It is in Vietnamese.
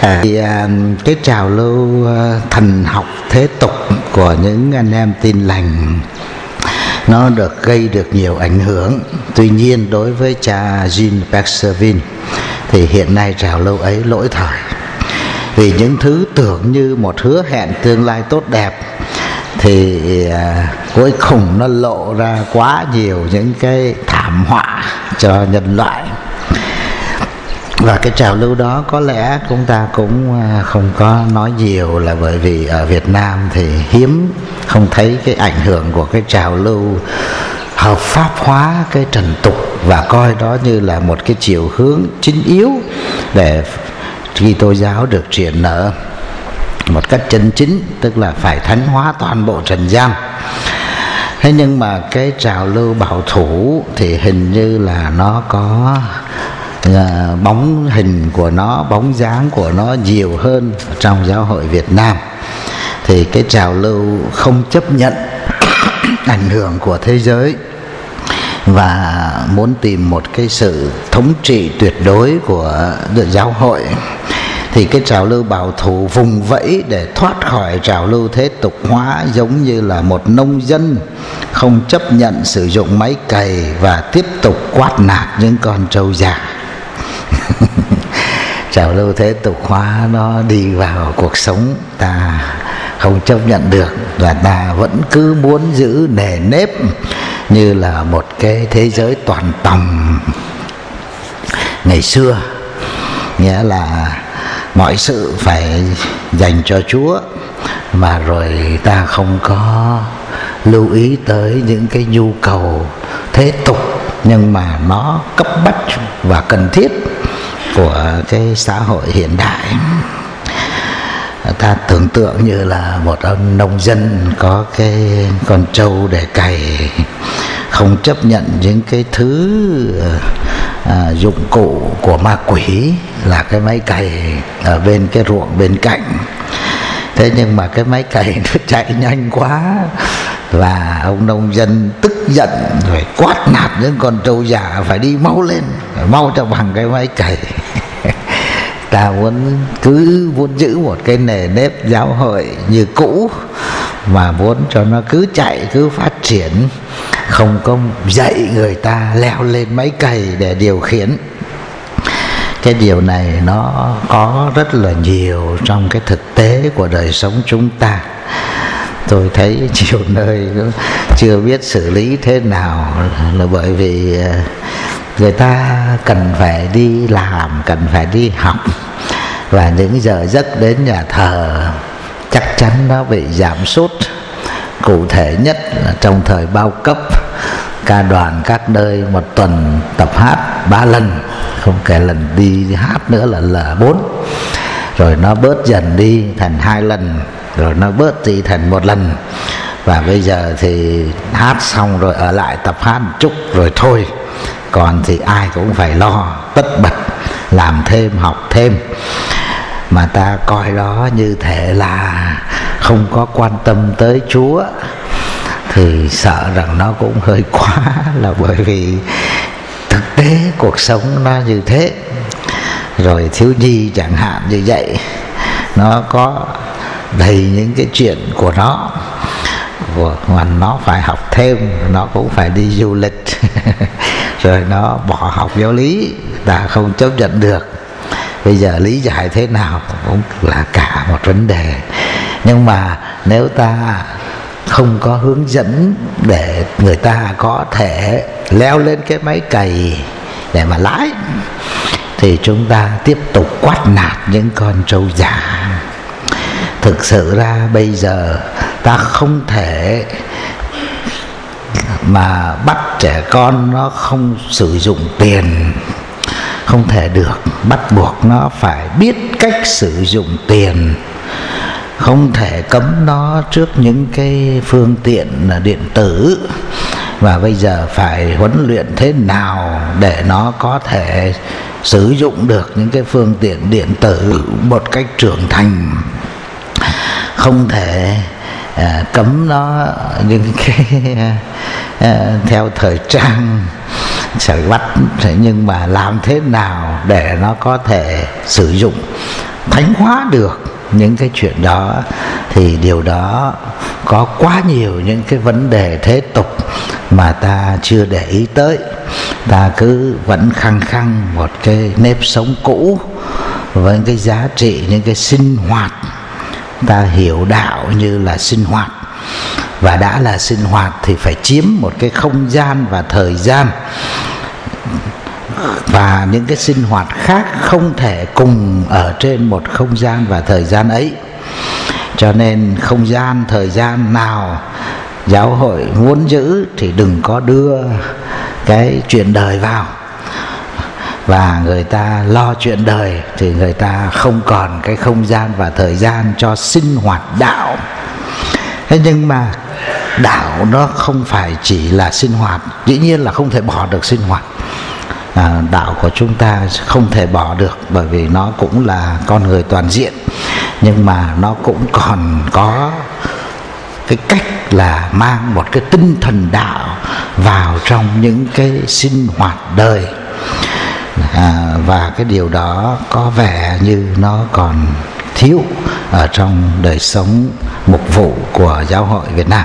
à, thì, à, cái trào lưu thành thần học thế tục của những anh em tin lành nó được gây được nhiều ảnh hưởng. Tuy nhiên đối với cha Jean Baxterville thì hiện nay trào lưu ấy lỗi thời. Vì những thứ tưởng như một hứa hẹn tương lai tốt đẹp thì à, cuối cùng nó lộ ra quá nhiều những cái thảm họa cho nhân loại và cái trào lưu đó có lẽ chúng ta cũng à, không có nói nhiều là bởi vì ở Việt Nam thì hiếm không thấy cái ảnh hưởng của cái trào lưu hợp pháp hóa cái trần tục và coi đó như là một cái chiều hướng chính yếu để khi tô giáo được triển nở một cách chân chính, tức là phải thánh hóa toàn bộ trần gian. Thế nhưng mà cái trào lưu bảo thủ thì hình như là nó có là bóng hình của nó, bóng dáng của nó nhiều hơn trong giáo hội Việt Nam. Thì cái trào lưu không chấp nhận ảnh hưởng của thế giới và muốn tìm một cái sự thống trị tuyệt đối của giáo hội, thì cái trào lưu bảo thủ vùng vẫy để thoát khỏi trào lưu thế tục hóa giống như là một nông dân không chấp nhận sử dụng máy cày và tiếp tục quát nạt những con trâu già. trào lưu thế tục hóa nó đi vào cuộc sống ta không chấp nhận được, và ta vẫn cứ muốn giữ nề nếp như là một cái thế giới toàn tầm ngày xưa, nghĩa là mọi sự phải dành cho chúa, mà rồi ta không có lưu ý tới những cái nhu cầu thế tục, nhưng mà nó cấp bách và cần thiết của cái xã hội hiện đại. Ta tưởng tượng như là một ông nông dân có cái con trâu để cày không chấp nhận những cái thứ à, dụng cụ của ma quỷ là cái máy cày ở bên cái ruộng bên cạnh. Thế nhưng mà cái máy cày nó chạy nhanh quá và ông nông dân tức giận rồi quát nạt những con trâu già phải đi mau lên mau cho bằng cái máy cày ta muốn cứ muốn giữ một cái nề nếp giáo hội như cũ, mà muốn cho nó cứ chạy, cứ phát triển. Không có dạy người ta leo lên máy cày để điều khiển. Cái điều này nó có rất là nhiều trong cái thực tế của đời sống chúng ta. Tôi thấy nhiều nơi chưa biết xử lý thế nào, là bởi vì à, người ta cần phải đi làm, cần phải đi học. Và những giờ giấc đến nhà thờ, chắc chắn nó bị giảm sút. Cụ thể nhất là trong thời bao cấp, ca đoàn các nơi một tuần tập hát ba lần, không kể lần đi hát nữa là là bốn. Rồi nó bớt dần đi thành hai lần, rồi nó bớt đi thành một lần. Và bây giờ thì hát xong rồi ở lại tập hát một chút rồi thôi còn thì ai cũng phải lo, tất bật, làm thêm, học thêm. Mà ta coi đó như thể là không có quan tâm tới chúa, thì sợ rằng nó cũng hơi quá là bởi vì thực tế cuộc sống nó như thế. Rồi thiếu nhi chẳng hạn như vậy, nó có đầy những cái chuyện của nó mà nó phải học thêm, nó cũng phải đi du lịch. Rồi nó bỏ học giáo lý ta không chấp nhận được. Bây giờ lý giải thế nào cũng là cả một vấn đề. Nhưng mà nếu ta không có hướng dẫn để người ta có thể leo lên cái máy cày để mà lái, thì chúng ta tiếp tục quát nạt những con trâu già thực sự ra bây giờ ta không thể mà bắt trẻ con nó không sử dụng tiền, không thể được. Bắt buộc nó phải biết cách sử dụng tiền, không thể cấm nó trước những cái phương tiện điện tử. Và bây giờ phải huấn luyện thế nào để nó có thể sử dụng được những cái phương tiện điện tử một cách trưởng thành? Không thể à, cấm nó những cái à, theo thời trang sợi bắt nhưng mà làm thế nào để nó có thể sử dụng? Thánh hóa được những cái chuyện đó thì điều đó có quá nhiều những cái vấn đề thế tục mà ta chưa để ý tới. Ta cứ vẫn khăng khăng một cái nếp sống cũ với cái giá trị những cái sinh hoạt ta hiểu đạo như là sinh hoạt. Và đã là sinh hoạt thì phải chiếm một cái không gian và thời gian. Và những cái sinh hoạt khác không thể cùng ở trên một không gian và thời gian ấy. Cho nên không gian, thời gian nào giáo hội muốn giữ thì đừng có đưa cái chuyện đời vào và người ta lo chuyện đời thì người ta không còn cái không gian và thời gian cho sinh hoạt đạo. Thế nhưng mà đạo nó không phải chỉ là sinh hoạt dĩ nhiên là không thể bỏ được sinh hoạt. À, đạo của chúng ta không thể bỏ được bởi vì nó cũng là con người toàn diện. Nhưng mà nó cũng còn có cái cách là mang một cái tinh thần đạo vào trong những cái sinh hoạt đời à, và cái điều đó có vẻ như nó còn thiếu ở trong đời sống mục vụ của giáo hội Việt Nam.